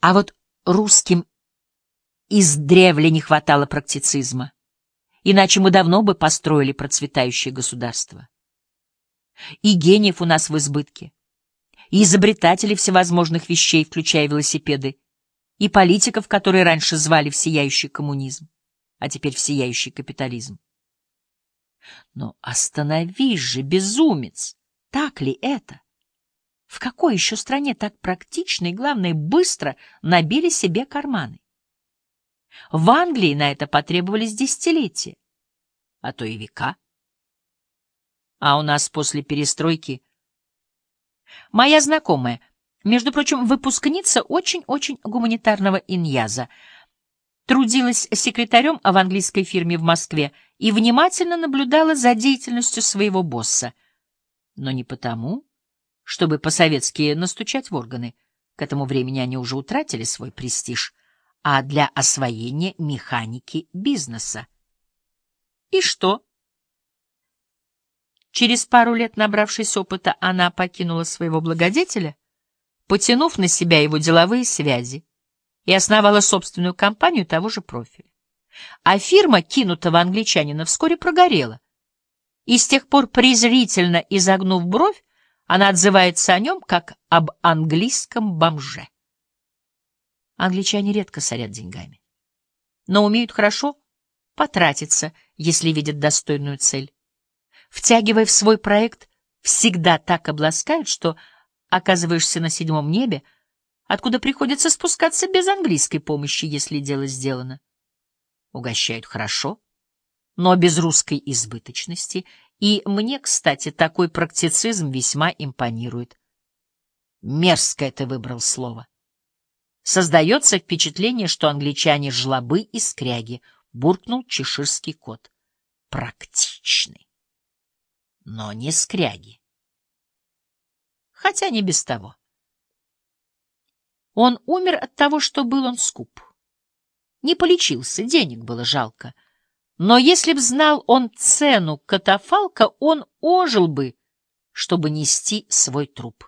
А вот русским издревле не хватало практицизма, иначе мы давно бы построили процветающее государство. И гениев у нас в избытке, и изобретателей всевозможных вещей, включая велосипеды, и политиков, которые раньше звали в сияющий коммунизм, а теперь в сияющий капитализм. Но остановись же, безумец! Так ли это? В какой еще стране так практично и, главное, быстро набили себе карманы? В Англии на это потребовались десятилетия, а то и века. А у нас после перестройки... Моя знакомая, между прочим, выпускница очень-очень гуманитарного иньяза, трудилась секретарем в английской фирме в Москве и внимательно наблюдала за деятельностью своего босса. Но не потому, чтобы по-советски настучать в органы. К этому времени они уже утратили свой престиж, а для освоения механики бизнеса. И что? Через пару лет, набравшись опыта, она покинула своего благодетеля, потянув на себя его деловые связи, и основала собственную компанию того же профиля. А фирма, кинутого англичанина, вскоре прогорела. И с тех пор, презрительно изогнув бровь, она отзывается о нем, как об английском бомже. Англичане редко сорят деньгами, но умеют хорошо потратиться, если видят достойную цель. Втягивая в свой проект, всегда так обласкают, что оказываешься на седьмом небе, откуда приходится спускаться без английской помощи, если дело сделано. Угощают хорошо, но без русской избыточности, и мне, кстати, такой практицизм весьма импонирует. Мерзкое ты выбрал слово. Создается впечатление, что англичане жлобы и скряги, буркнул чеширский кот. Практичный. Но не скряги. Хотя не без того. Он умер от того, что был он скуп. Не полечился, денег было жалко. Но если б знал он цену катафалка, он ожил бы, чтобы нести свой труп.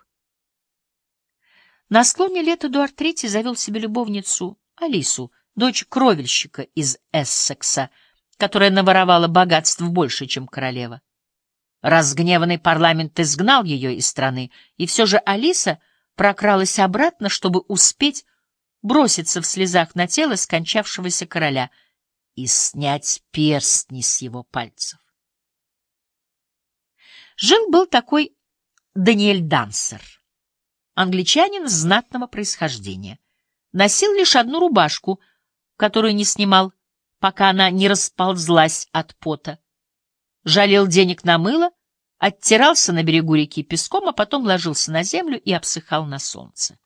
На склоне лет Эдуард III завел себе любовницу Алису, дочь кровельщика из Эссекса, которая наворовала богатств больше, чем королева. Разгневанный парламент изгнал ее из страны, и все же Алиса прокралась обратно, чтобы успеть броситься в слезах на тело скончавшегося короля и снять перстни с его пальцев. Жил-был такой Даниэль Дансер англичанин знатного происхождения. Носил лишь одну рубашку, которую не снимал, пока она не расползлась от пота. Жалел денег на мыло, оттирался на берегу реки песком, а потом ложился на землю и обсыхал на солнце.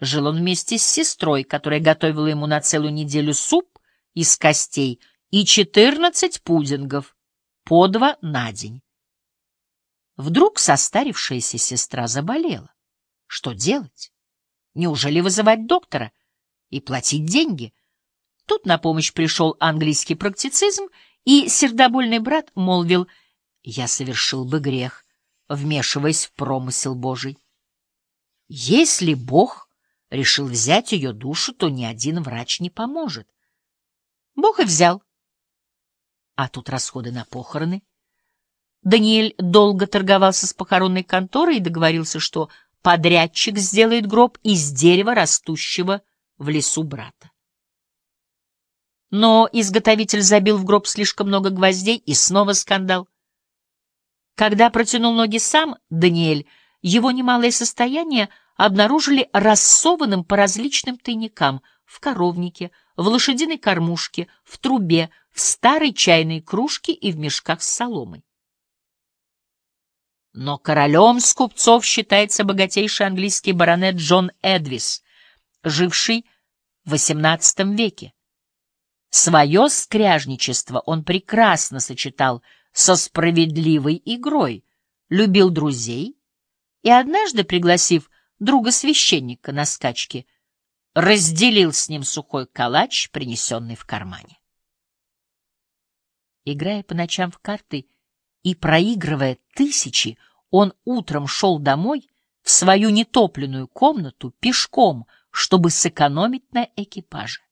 Жил он вместе с сестрой, которая готовила ему на целую неделю суп из костей и четырнадцать пудингов, по два на день. Вдруг состарившаяся сестра заболела. Что делать? Неужели вызывать доктора и платить деньги? Тут на помощь пришел английский практицизм, и сердобольный брат молвил, «Я совершил бы грех, вмешиваясь в промысел Божий. Если Бог решил взять ее душу, то ни один врач не поможет. Бог и взял. А тут расходы на похороны. Даниэль долго торговался с похоронной конторой и договорился, что подрядчик сделает гроб из дерева, растущего в лесу брата. Но изготовитель забил в гроб слишком много гвоздей, и снова скандал. Когда протянул ноги сам Даниэль, его немалое состояние обнаружили рассованным по различным тайникам в коровнике, в лошадиной кормушке, в трубе, в старой чайной кружке и в мешках с соломой. Но королем скупцов считается богатейший английский баронет Джон Эдвис, живший в XVIII веке. Свое скряжничество он прекрасно сочетал со справедливой игрой, любил друзей и, однажды пригласив друга-священника на скачки, разделил с ним сухой калач, принесенный в кармане. Играя по ночам в карты и проигрывая тысячи, он утром шел домой в свою нетопленную комнату пешком, чтобы сэкономить на экипаже.